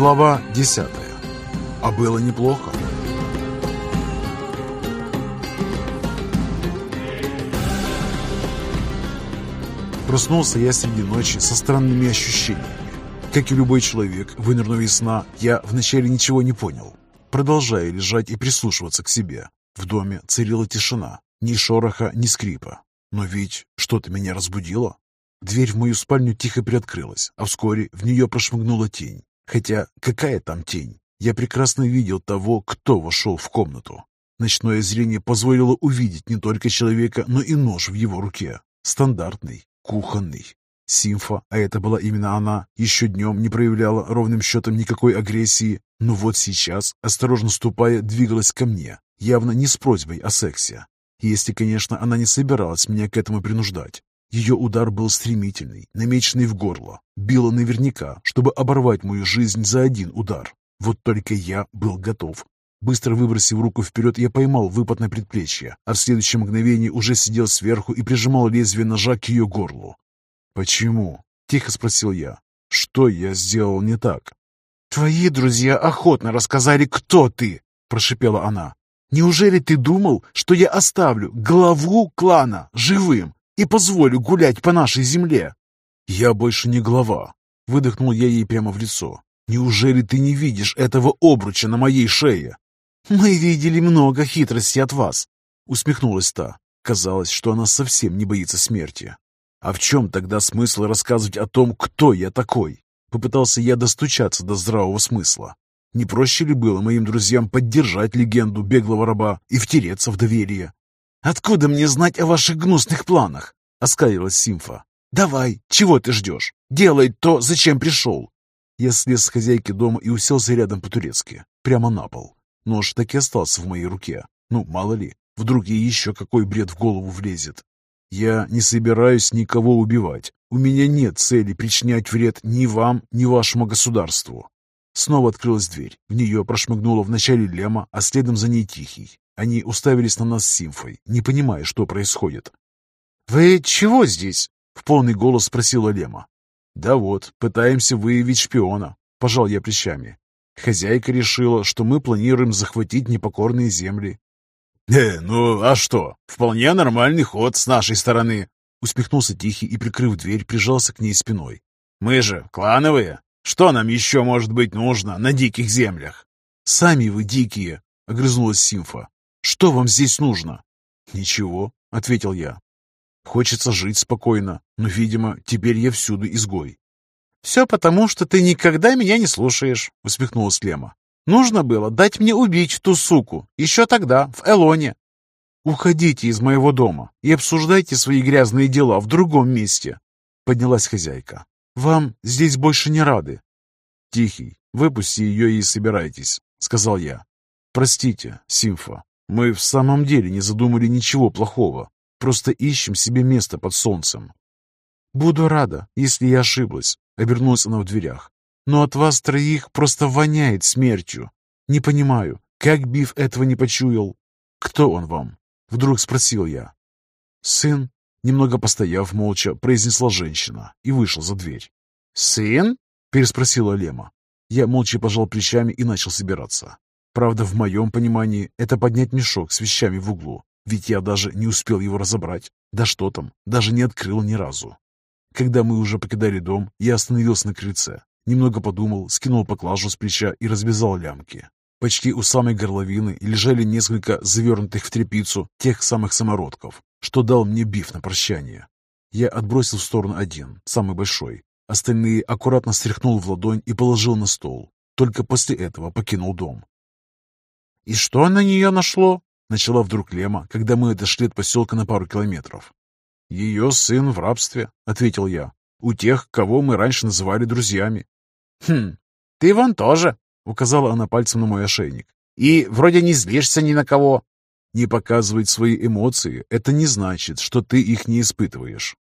Глава 10. А было неплохо. Проснулся я среди ночи со странными ощущениями. Как и любой человек, вынырнув из сна, я вначале ничего не понял. Продолжая лежать и прислушиваться к себе. В доме царила тишина, ни шороха, ни скрипа. Но ведь что-то меня разбудило. Дверь в мою спальню тихо приоткрылась, а вскоре в нее прошмыгнула тень. Хотя какая там тень? Я прекрасно видел того, кто вошел в комнату. Ночное зрение позволило увидеть не только человека, но и нож в его руке. Стандартный, кухонный. Симфа, а это была именно она, еще днем не проявляла ровным счетом никакой агрессии, но вот сейчас, осторожно ступая, двигалась ко мне, явно не с просьбой о сексе. Если, конечно, она не собиралась меня к этому принуждать. Ее удар был стремительный, намеченный в горло. Било наверняка, чтобы оборвать мою жизнь за один удар. Вот только я был готов. Быстро выбросив руку вперед, я поймал выпад на предплечье, а в следующее мгновение уже сидел сверху и прижимал лезвие ножа к ее горлу. «Почему?» — тихо спросил я. «Что я сделал не так?» «Твои друзья охотно рассказали, кто ты!» — прошипела она. «Неужели ты думал, что я оставлю главу клана живым и позволю гулять по нашей земле?» «Я больше не глава», — выдохнул я ей прямо в лицо. «Неужели ты не видишь этого обруча на моей шее?» «Мы видели много хитростей от вас», — усмехнулась та. Казалось, что она совсем не боится смерти. А в чем тогда смысл рассказывать о том, кто я такой? Попытался я достучаться до здравого смысла. Не проще ли было моим друзьям поддержать легенду беглого раба и втереться в доверие? «Откуда мне знать о ваших гнусных планах?» — оскалилась Симфа. «Давай, чего ты ждешь? Делай то, зачем пришел!» Я слез с хозяйки дома и уселся рядом по-турецки, прямо на пол. Нож так и остался в моей руке. Ну, мало ли, вдруг ей еще какой бред в голову влезет. Я не собираюсь никого убивать. У меня нет цели причинять вред ни вам, ни вашему государству. Снова открылась дверь. В нее прошмыгнула вначале Лема, а следом за ней Тихий. Они уставились на нас с Симфой, не понимая, что происходит. «Вы чего здесь?» — в полный голос спросила Лема. «Да вот, пытаемся выявить шпиона», — пожал я плечами. Хозяйка решила, что мы планируем захватить непокорные земли. «Э, ну а что? Вполне нормальный ход с нашей стороны», — усмехнулся Тихий и, прикрыв дверь, прижался к ней спиной. «Мы же клановые. Что нам еще может быть нужно на диких землях?» «Сами вы дикие», — огрызнулась Симфа. «Что вам здесь нужно?» «Ничего», — ответил я. «Хочется жить спокойно, но, видимо, теперь я всюду изгой». «Все потому, что ты никогда меня не слушаешь», — усмехнулась Лема. Нужно было дать мне убить ту суку, еще тогда, в Элоне. «Уходите из моего дома и обсуждайте свои грязные дела в другом месте», — поднялась хозяйка. «Вам здесь больше не рады». «Тихий, выпусти ее и собирайтесь», — сказал я. «Простите, Симфа, мы в самом деле не задумали ничего плохого, просто ищем себе место под солнцем». «Буду рада, если я ошиблась», — обернулась она в дверях но от вас троих просто воняет смертью. Не понимаю, как Биф этого не почуял? Кто он вам? Вдруг спросил я. Сын, немного постояв молча, произнесла женщина и вышла за дверь. «Сын?» – переспросила Лема. Я молча пожал плечами и начал собираться. Правда, в моем понимании, это поднять мешок с вещами в углу, ведь я даже не успел его разобрать. Да что там, даже не открыл ни разу. Когда мы уже покидали дом, я остановился на крыльце, Немного подумал, скинул поклажу с плеча и развязал лямки. Почти у самой горловины лежали несколько завернутых в тряпицу тех самых самородков, что дал мне биф на прощание. Я отбросил в сторону один, самый большой. Остальные аккуратно стряхнул в ладонь и положил на стол. Только после этого покинул дом. «И что на нее нашло?» Начала вдруг Лема, когда мы отошли от поселка на пару километров. «Ее сын в рабстве», — ответил я. «У тех, кого мы раньше называли друзьями. «Хм, ты вон тоже», — указала она пальцем на мой ошейник. «И вроде не злишься ни на кого». «Не показывать свои эмоции — это не значит, что ты их не испытываешь».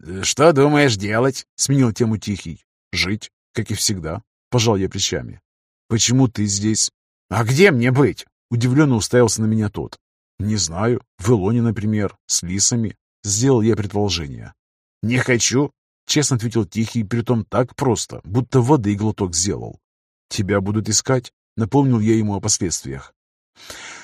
«Э, «Что думаешь делать?» — сменил тему Тихий. «Жить, как и всегда», — пожал я плечами. «Почему ты здесь?» «А где мне быть?» — удивленно уставился на меня тот. «Не знаю. В Илоне, например, с лисами». Сделал я предположение. «Не хочу. Честно ответил Тихий, притом так просто, будто воды глоток сделал. «Тебя будут искать?» — напомнил я ему о последствиях.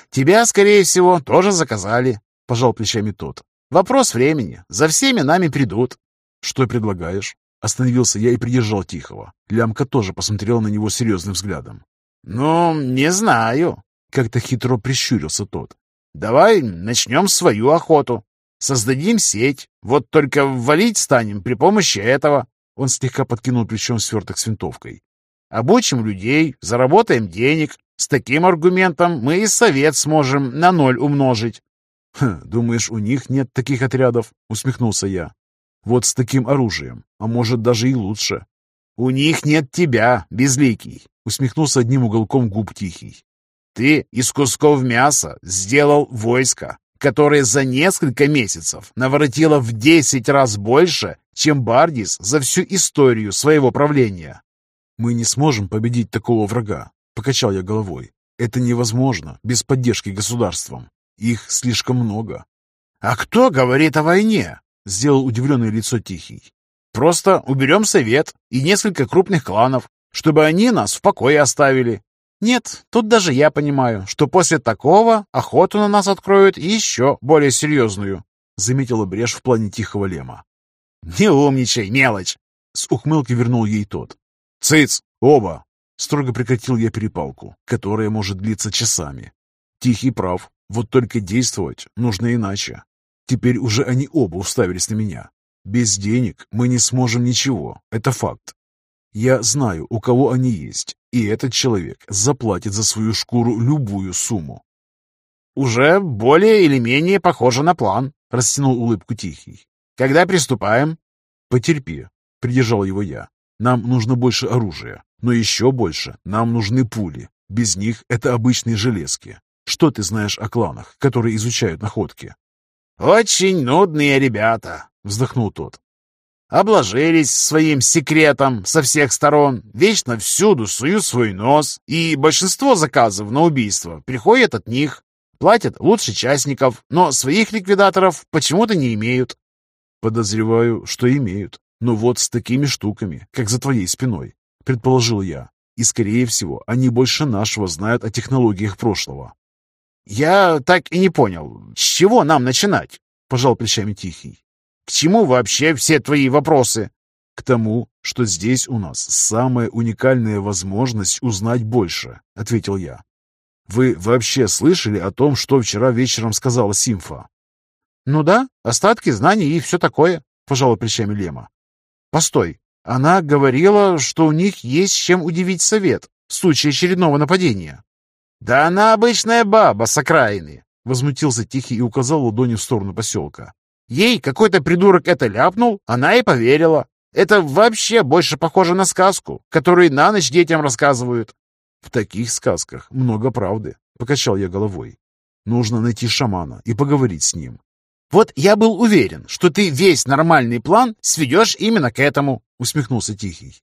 «Тебя, скорее всего, тоже заказали», — пожал плечами тот. «Вопрос времени. За всеми нами придут». «Что предлагаешь?» Остановился я и придержал Тихого. Лямка тоже посмотрел на него серьезным взглядом. «Ну, не знаю», — как-то хитро прищурился тот. «Давай начнем свою охоту. Создадим сеть. Вот только валить станем при помощи этого». Он слегка подкинул плечом сверток с винтовкой. «Обучим людей, заработаем денег. С таким аргументом мы и совет сможем на ноль умножить». «Хм, думаешь, у них нет таких отрядов?» — усмехнулся я. «Вот с таким оружием, а может, даже и лучше». «У них нет тебя, безликий», — усмехнулся одним уголком губ Тихий. «Ты из кусков мяса сделал войско, которое за несколько месяцев наворотило в десять раз больше, чем Бардис за всю историю своего правления». «Мы не сможем победить такого врага», — покачал я головой. «Это невозможно без поддержки государством. Их слишком много». «А кто говорит о войне?» — сделал удивленное лицо Тихий. «Просто уберем совет и несколько крупных кланов, чтобы они нас в покое оставили. Нет, тут даже я понимаю, что после такого охоту на нас откроют еще более серьезную», — заметила брешь в плане Тихого Лема. «Не умничай, мелочь!» — с ухмылки вернул ей тот. «Цыц! Оба!» Строго прекратил я перепалку, которая может длиться часами. Тихий прав, вот только действовать нужно иначе. Теперь уже они оба уставились на меня. Без денег мы не сможем ничего, это факт. Я знаю, у кого они есть, и этот человек заплатит за свою шкуру любую сумму. «Уже более или менее похоже на план», — растянул улыбку Тихий. «Когда приступаем?» «Потерпи», — придержал его я. «Нам нужно больше оружия, но еще больше нам нужны пули. Без них это обычные железки. Что ты знаешь о кланах, которые изучают находки?» «Очень нудные ребята», — вздохнул тот. Обложились своим секретом со всех сторон, вечно всюду суют свой нос, и большинство заказов на убийство приходят от них. Платят лучше частников, но своих ликвидаторов почему-то не имеют. Подозреваю, что имеют. Но вот с такими штуками, как за твоей спиной, предположил я. И, скорее всего, они больше нашего знают о технологиях прошлого. «Я так и не понял, с чего нам начинать?» — пожал плечами Тихий. К чему вообще все твои вопросы? К тому, что здесь у нас самая уникальная возможность узнать больше, ответил я. Вы вообще слышали о том, что вчера вечером сказала Симфа? Ну да, остатки знаний и все такое, пожала плечами Лема. Постой, она говорила, что у них есть чем удивить совет в случае очередного нападения. Да она обычная баба с окраины, возмутился Тихий и указал ладонью в сторону поселка. Ей какой-то придурок это ляпнул, она и поверила. Это вообще больше похоже на сказку, которую на ночь детям рассказывают. В таких сказках много правды, покачал я головой. Нужно найти шамана и поговорить с ним. Вот я был уверен, что ты весь нормальный план сведешь именно к этому, усмехнулся Тихий.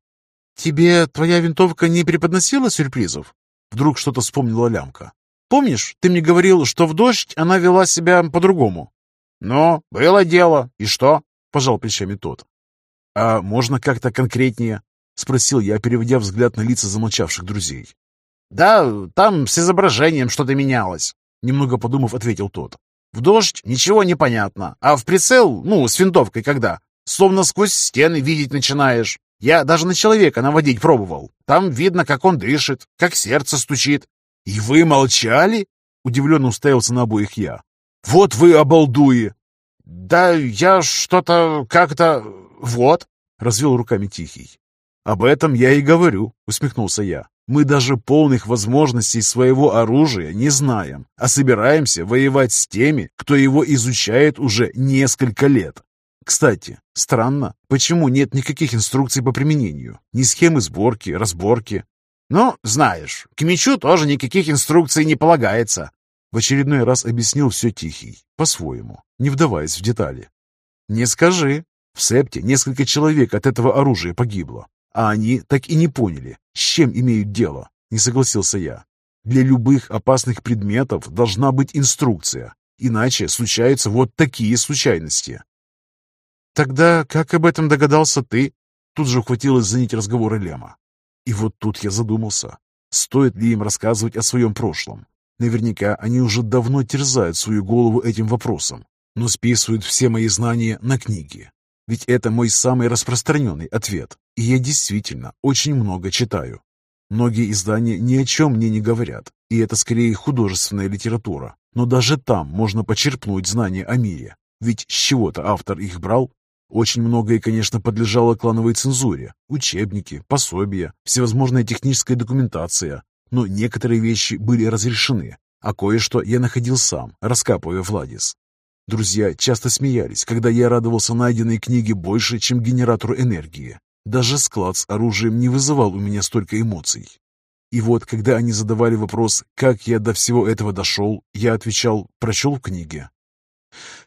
Тебе твоя винтовка не преподносила сюрпризов? Вдруг что-то вспомнила лямка. Помнишь, ты мне говорил, что в дождь она вела себя по-другому? «Ну, было дело. И что?» — пожал плечами тот. «А можно как-то конкретнее?» — спросил я, переводя взгляд на лица замолчавших друзей. «Да, там с изображением что-то менялось», — немного подумав, ответил тот. «В дождь ничего не понятно, а в прицел, ну, с винтовкой когда, словно сквозь стены видеть начинаешь. Я даже на человека наводить пробовал. Там видно, как он дышит, как сердце стучит». «И вы молчали?» — удивленно уставился на обоих я. «Вот вы обалдуи!» «Да я что-то как-то... вот!» — развел руками Тихий. «Об этом я и говорю», — усмехнулся я. «Мы даже полных возможностей своего оружия не знаем, а собираемся воевать с теми, кто его изучает уже несколько лет. Кстати, странно, почему нет никаких инструкций по применению, ни схемы сборки, разборки?» «Ну, знаешь, к мечу тоже никаких инструкций не полагается. В очередной раз объяснил все Тихий, по-своему, не вдаваясь в детали. «Не скажи. В Септе несколько человек от этого оружия погибло, а они так и не поняли, с чем имеют дело», — не согласился я. «Для любых опасных предметов должна быть инструкция, иначе случаются вот такие случайности». «Тогда как об этом догадался ты?» Тут же ухватилась за нить разговора Лема. И вот тут я задумался, стоит ли им рассказывать о своем прошлом. Наверняка они уже давно терзают свою голову этим вопросом, но списывают все мои знания на книги. Ведь это мой самый распространенный ответ, и я действительно очень много читаю. Многие издания ни о чем мне не говорят, и это скорее художественная литература, но даже там можно почерпнуть знания о мире, ведь с чего-то автор их брал. Очень многое, конечно, подлежало клановой цензуре, учебники, пособия, всевозможная техническая документация, но некоторые вещи были разрешены, а кое-что я находил сам, раскапывая Владис. Друзья часто смеялись, когда я радовался найденной книге больше, чем генератору энергии. Даже склад с оружием не вызывал у меня столько эмоций. И вот, когда они задавали вопрос, как я до всего этого дошел, я отвечал, прочел в книге.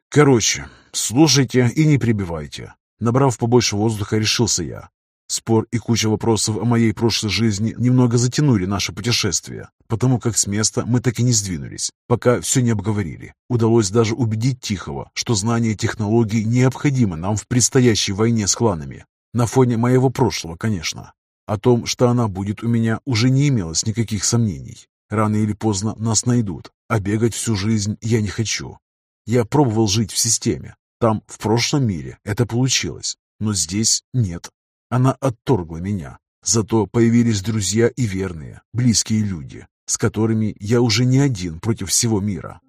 Короче, слушайте и не прибивайте. Набрав побольше воздуха, решился я. Спор и куча вопросов о моей прошлой жизни немного затянули наше путешествие, потому как с места мы так и не сдвинулись, пока все не обговорили. Удалось даже убедить Тихого, что знание технологий необходимо нам в предстоящей войне с кланами. На фоне моего прошлого, конечно. О том, что она будет у меня, уже не имелось никаких сомнений. Рано или поздно нас найдут, а бегать всю жизнь я не хочу. Я пробовал жить в системе. Там, в прошлом мире, это получилось, но здесь нет. Она отторгла меня. Зато появились друзья и верные, близкие люди, с которыми я уже не один против всего мира.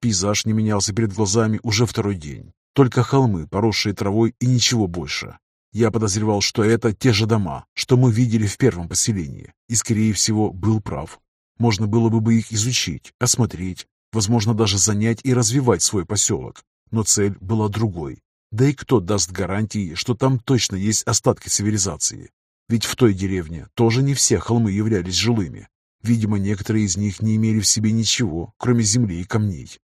Пейзаж не менялся перед глазами уже второй день. Только холмы, поросшие травой и ничего больше. Я подозревал, что это те же дома, что мы видели в первом поселении, и, скорее всего, был прав. Можно было бы их изучить, осмотреть, возможно, даже занять и развивать свой поселок. Но цель была другой да и кто даст гарантии, что там точно есть остатки цивилизации? Ведь в той деревне тоже не все холмы являлись жилыми. Видимо, некоторые из них не имели в себе ничего, кроме земли и камней.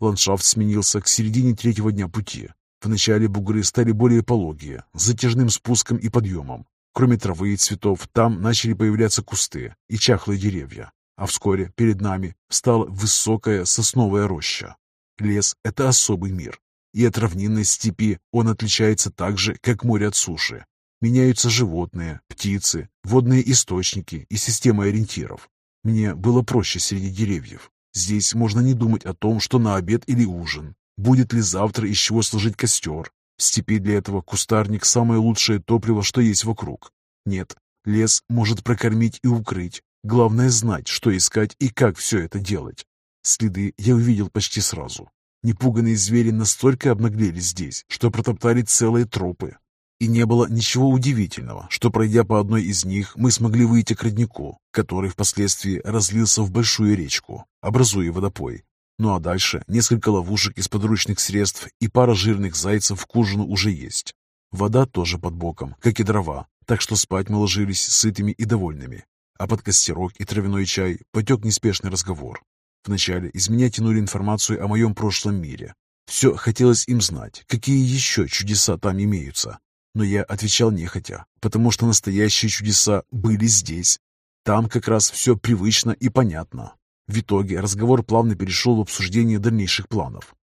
Ландшафт сменился к середине третьего дня пути. Вначале бугры стали более пологие, с затяжным спуском и подъемом. Кроме травы и цветов, там начали появляться кусты и чахлые деревья. А вскоре перед нами стала высокая сосновая роща. Лес — это особый мир, и от равнинной степи он отличается так же, как море от суши. Меняются животные, птицы, водные источники и системы ориентиров. Мне было проще среди деревьев. Здесь можно не думать о том, что на обед или ужин. Будет ли завтра из чего сложить костер? В степи для этого кустарник – самое лучшее топливо, что есть вокруг. Нет, лес может прокормить и укрыть. Главное знать, что искать и как все это делать. Следы я увидел почти сразу. Непуганные звери настолько обнаглели здесь, что протоптали целые тропы. И не было ничего удивительного, что, пройдя по одной из них, мы смогли выйти к роднику, который впоследствии разлился в большую речку, образуя водопой. Ну а дальше несколько ловушек из подручных средств и пара жирных зайцев к ужину уже есть. Вода тоже под боком, как и дрова, так что спать мы ложились сытыми и довольными. А под костерок и травяной чай потек неспешный разговор. Вначале из меня тянули информацию о моем прошлом мире. Все хотелось им знать, какие еще чудеса там имеются. Но я отвечал нехотя, потому что настоящие чудеса были здесь. Там как раз все привычно и понятно. В итоге разговор плавно перешел в обсуждение дальнейших планов.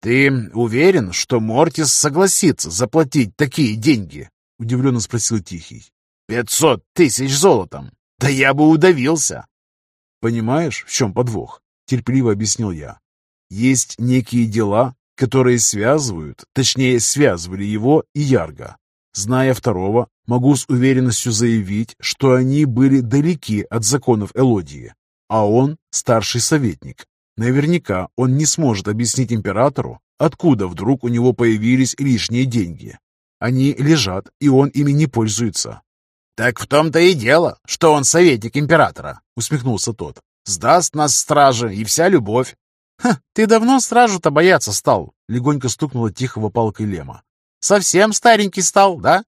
«Ты уверен, что Мортис согласится заплатить такие деньги?» — удивленно спросил Тихий. «Пятьсот тысяч золотом! Да я бы удавился!» «Понимаешь, в чем подвох? — терпеливо объяснил я. «Есть некие дела, которые связывают, точнее, связывали его и Ярга. Зная второго, могу с уверенностью заявить, что они были далеки от законов Элодии, а он старший советник. Наверняка он не сможет объяснить императору, откуда вдруг у него появились лишние деньги. Они лежат, и он ими не пользуется. «Так в том-то и дело, что он советник императора», — усмехнулся тот. Сдаст нас страже, и вся любовь. «Ха, ты давно стражу-то бояться стал?» — легонько стукнула тихого палкой Лема. «Совсем старенький стал, да?»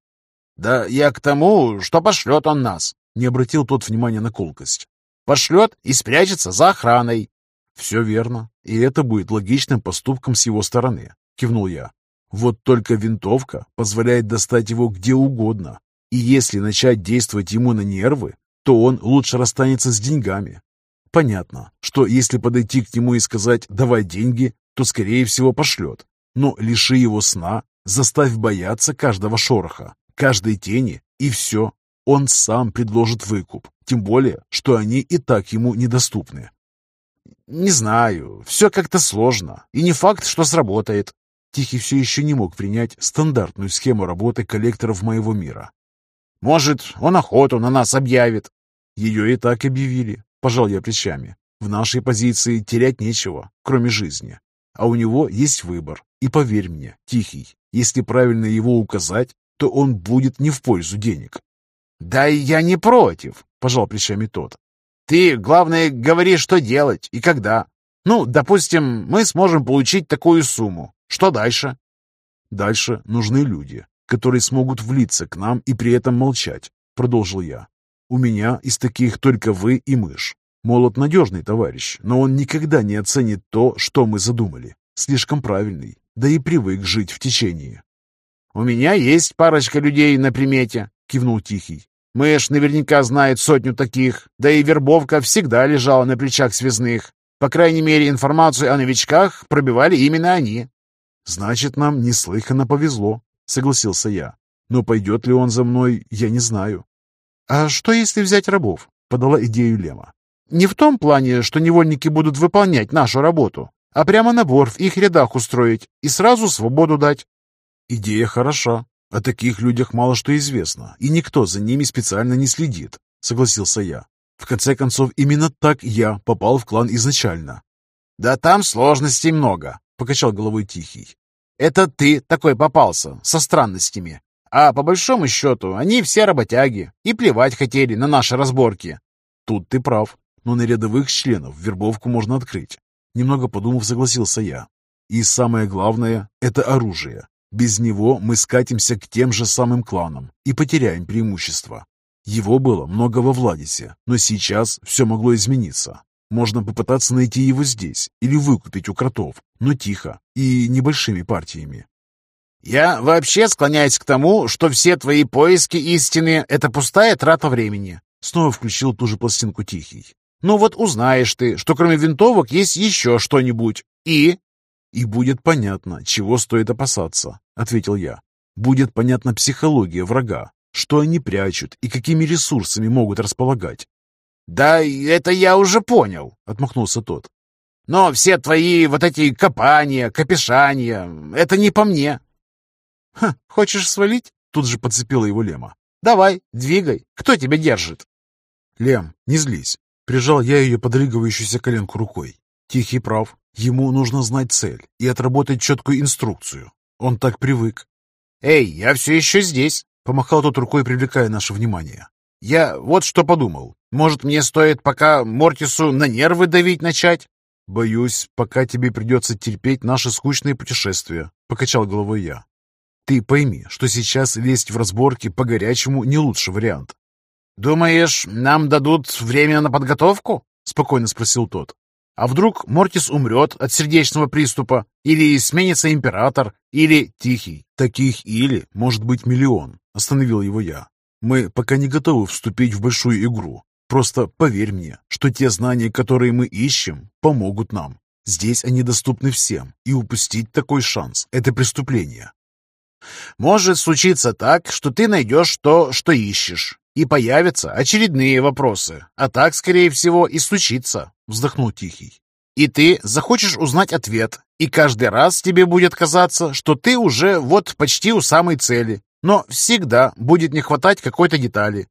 «Да я к тому, что пошлет он нас», — не обратил тот внимания на колкость. «Пошлет и спрячется за охраной». «Все верно, и это будет логичным поступком с его стороны», — кивнул я. «Вот только винтовка позволяет достать его где угодно, и если начать действовать ему на нервы, то он лучше расстанется с деньгами, Понятно, что если подойти к нему и сказать «давай деньги», то, скорее всего, пошлет. Но лиши его сна, Заставь бояться каждого шороха, каждой тени, и все. Он сам предложит выкуп, тем более, что они и так ему недоступны. «Не знаю, все как-то сложно, и не факт, что сработает». Тихий все еще не мог принять стандартную схему работы коллекторов моего мира. «Может, он охоту на нас объявит?» Ее и так объявили, пожал я плечами. В нашей позиции терять нечего, кроме жизни. А у него есть выбор. И поверь мне, Тихий, если правильно его указать, то он будет не в пользу денег. «Да я не против», — пожал плечами тот. «Ты, главное, говори, что делать и когда. Ну, допустим, мы сможем получить такую сумму. Что дальше?» «Дальше нужны люди, которые смогут влиться к нам и при этом молчать», — продолжил я. «У меня из таких только вы и мышь. Молот надежный товарищ, но он никогда не оценит то, что мы задумали. Слишком правильный, да и привык жить в течение. «У меня есть парочка людей на примете», — кивнул Тихий. «Мышь наверняка знает сотню таких, да и вербовка всегда лежала на плечах связных. По крайней мере, информацию о новичках пробивали именно они». «Значит, нам неслыханно повезло», — согласился я. «Но пойдет ли он за мной, я не знаю». «А что, если взять рабов?» — подала идею Лема. «Не в том плане, что невольники будут выполнять нашу работу, а прямо набор в их рядах устроить и сразу свободу дать. Идея хороша. О таких людях мало что известно, и никто за ними специально не следит, согласился я. В конце концов, именно так я попал в клан изначально. Да там сложностей много, покачал головой Тихий. Это ты такой попался, со странностями. А по большому счету, они все работяги и плевать хотели на наши разборки. Тут ты прав, но на рядовых членов вербовку можно открыть. Немного подумав, согласился я. И самое главное – это оружие. Без него мы скатимся к тем же самым кланам и потеряем преимущество. Его было много во Владисе, но сейчас все могло измениться. Можно попытаться найти его здесь или выкупить у кротов, но тихо и небольшими партиями. «Я вообще склоняюсь к тому, что все твои поиски истины — это пустая трата времени», Снова включил ту же пластинку Тихий. Ну вот узнаешь ты, что кроме винтовок есть еще что-нибудь. И...» «И будет понятно, чего стоит опасаться», — ответил я. «Будет понятна психология врага, что они прячут и какими ресурсами могут располагать». «Да это я уже понял», — отмахнулся тот. «Но все твои вот эти копания, копешания — это не по мне». «Ха, хочешь свалить?» — тут же подцепила его Лема. «Давай, двигай. Кто тебя держит?» «Лем, не злись. Прижал я ее подрыгивающуюся коленку рукой. Тихий прав. Ему нужно знать цель и отработать четкую инструкцию. Он так привык. «Эй, я все еще здесь!» — помахал тот рукой, привлекая наше внимание. «Я вот что подумал. Может, мне стоит пока Мортису на нервы давить начать?» «Боюсь, пока тебе придется терпеть наши скучные путешествия», — покачал головой я. «Ты пойми, что сейчас лезть в разборки по-горячему не лучший вариант. «Думаешь, нам дадут время на подготовку?» — спокойно спросил тот. «А вдруг Мортис умрет от сердечного приступа? Или сменится император? Или Тихий?» «Таких или, может быть, миллион», — остановил его я. «Мы пока не готовы вступить в большую игру. Просто поверь мне, что те знания, которые мы ищем, помогут нам. Здесь они доступны всем, и упустить такой шанс — это преступление». «Может случиться так, что ты найдешь то, что ищешь, и появятся очередные вопросы. А так, скорее всего, и случится», — вздохнул Тихий. «И ты захочешь узнать ответ, и каждый раз тебе будет казаться, что ты уже вот почти у самой цели, но всегда будет не хватать какой-то детали».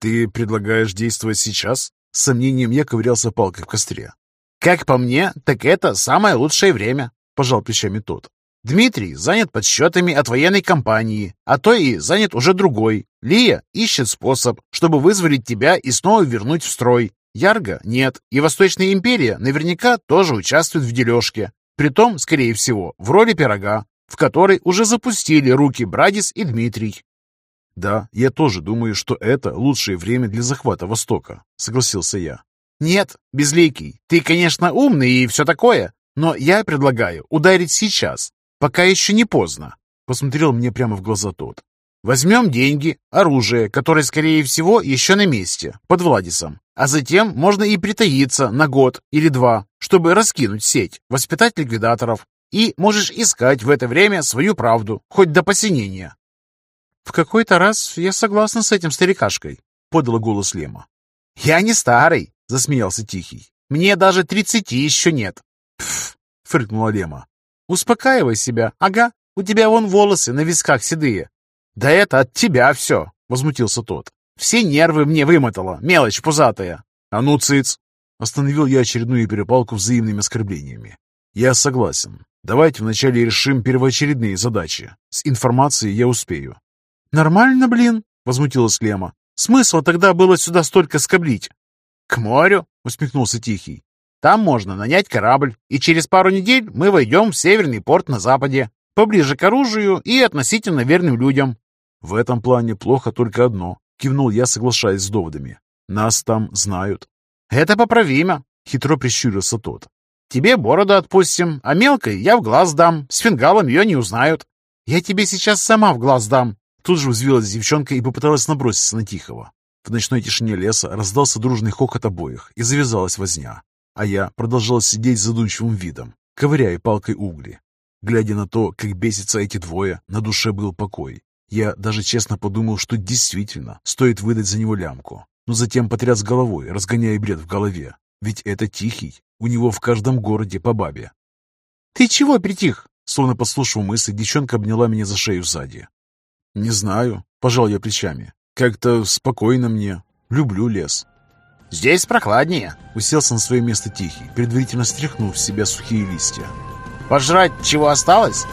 «Ты предлагаешь действовать сейчас?» С сомнением я ковырялся палкой в костре. «Как по мне, так это самое лучшее время», — пожал плечами тот. Дмитрий занят подсчетами от военной компании, а то и занят уже другой. Лия ищет способ, чтобы вызволить тебя и снова вернуть в строй. Ярго нет, и Восточная империя наверняка тоже участвует в дележке. Притом, скорее всего, в роли пирога, в которой уже запустили руки Брадис и Дмитрий. «Да, я тоже думаю, что это лучшее время для захвата Востока», — согласился я. «Нет, Безликий, ты, конечно, умный и все такое, но я предлагаю ударить сейчас, пока еще не поздно», — посмотрел мне прямо в глаза тот. «Возьмем деньги, оружие, которое, скорее всего, еще на месте, под Владисом, а затем можно и притаиться на год или два, чтобы раскинуть сеть, воспитать ликвидаторов и можешь искать в это время свою правду, хоть до посинения». «В какой-то раз я согласна с этим старикашкой», — подала голос Лема. «Я не старый», — засмеялся Тихий. «Мне даже тридцати еще нет». «Пф», — фыркнула Лема. «Успокаивай себя. Ага, у тебя вон волосы на висках седые». «Да это от тебя все», — возмутился тот. «Все нервы мне вымотало, мелочь пузатая». «А ну, цыц!» Остановил я очередную перепалку взаимными оскорблениями. «Я согласен. Давайте вначале решим первоочередные задачи. С информацией я успею». «Нормально, блин», — возмутилась Лема. «Смысл тогда было сюда столько скоблить?» «К морю», — усмехнулся Тихий. «Там можно нанять корабль, и через пару недель мы войдем в северный порт на западе, поближе к оружию и относительно верным людям». «В этом плане плохо только одно», — кивнул я, соглашаясь с доводами. «Нас там знают». «Это поправимо», — хитро прищурился тот. «Тебе бороду отпустим, а мелкой я в глаз дам, с фингалом ее не узнают». «Я тебе сейчас сама в глаз дам», Тут же взвилась девчонка и попыталась наброситься на Тихого. В ночной тишине леса раздался дружный хохот обоих, и завязалась возня. А я продолжал сидеть с задумчивым видом, ковыряя палкой угли. Глядя на то, как бесятся эти двое, на душе был покой. Я даже честно подумал, что действительно стоит выдать за него лямку. Но затем потряс головой, разгоняя бред в голове. Ведь это Тихий, у него в каждом городе по бабе. «Ты чего притих?» Словно послушав мысли, девчонка обняла меня за шею сзади. «Не знаю», — пожал я плечами. «Как-то спокойно мне. Люблю лес». «Здесь прохладнее», — уселся на свое место Тихий, предварительно стряхнув с себя сухие листья. «Пожрать чего осталось?»